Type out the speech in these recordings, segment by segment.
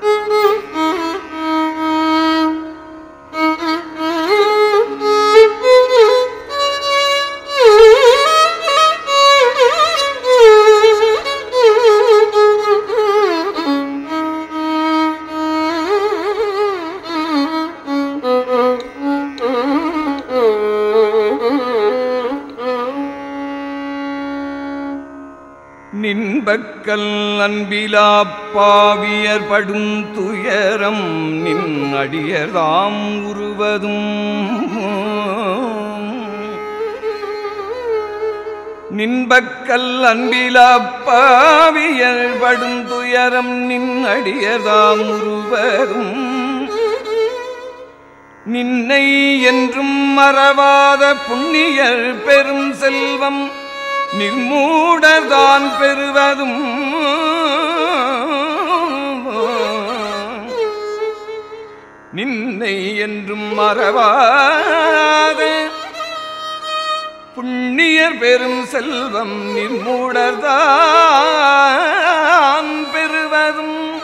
Mm-hmm. நின்பக்கல் அன்பிலா பாவியர் படும் துயரம் நின் அடியதாம் உருவதும். நின்பக்கல் அன்பிலா பாவியர் படும் துயரம் நின் அடியதாம் உருவதும். நின்னை என்றும் மறவாத புண்ணியர் பெரும் செல்வம் நிர்மூடர்தான் பெறுவதும். நின்னை என்றும் மறவாத. புண்ணியர் பெரும் செல்வம் நிர்மூடர்தான் பெறுவதும்.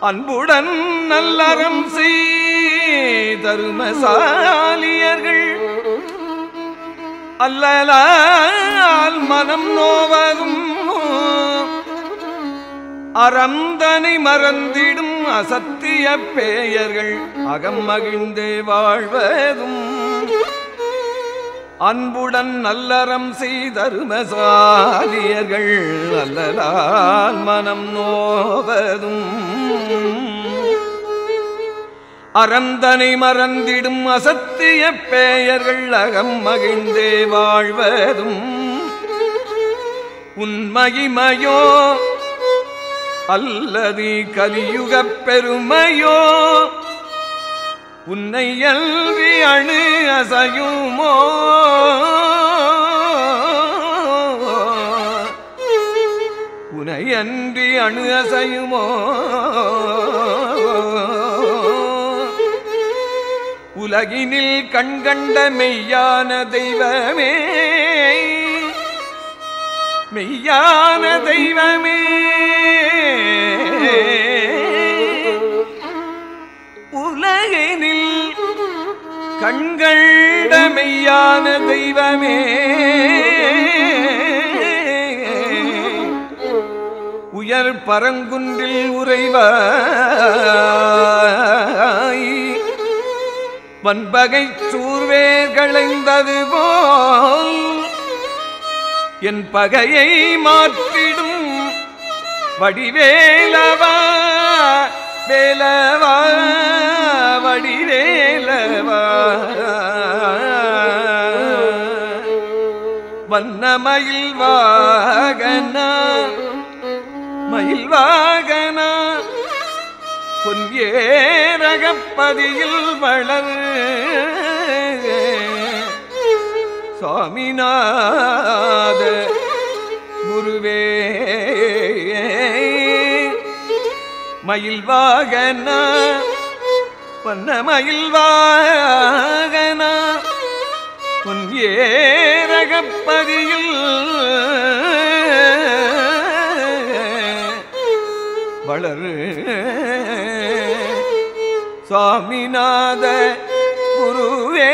அன்புடன் நல்லறம் செய் தருமசாலியர்கள் அல்லலால் மனம் நோவதும் அறந்தனை மறந்திடும் அசத்திய பேயர்கள் அகம் மகிழ்ந்தே வாழ்வதும். அன்புடன் நல்லறம் செய்தருமசாலியர்கள் அல்லலால் மனம் நோவதும். அறந்தனை மறந்திடும் அசத்திய பேயர்கள் அகம் மகிழ்ந்தே வாழ்வதும். உன்மகிமையோ அல்லது கலியுகப் பெருமையோ உன்னை அல்வி அணு அசையுமோ? உனை அன்றி அணு அசையுமோ? உலகினில் கண்கண்ட மெய்யான தெய்வமே. மெய்யான தெய்வமே. உலகினில் கண்கண்ட மெய்யான தெய்வமே. உயர் பரங்குன்றில் உறைவாய் வன்பகை சூர்வேர்களைந்தது போல் என் பகையை மாற்றிடும் வடிவேலவா வேலவா வடிவேலவா. வண்ணமயில் வாகனா மயில் வாகனா பொன்ஏரகப்பதியில் வளர். சுவாமிநாத குருவே மயில் வாகனா பொன்ன மயில் வாகனா பொன்ஏரகப்பதியில் வளரு. சுவாமிநாத குருவே.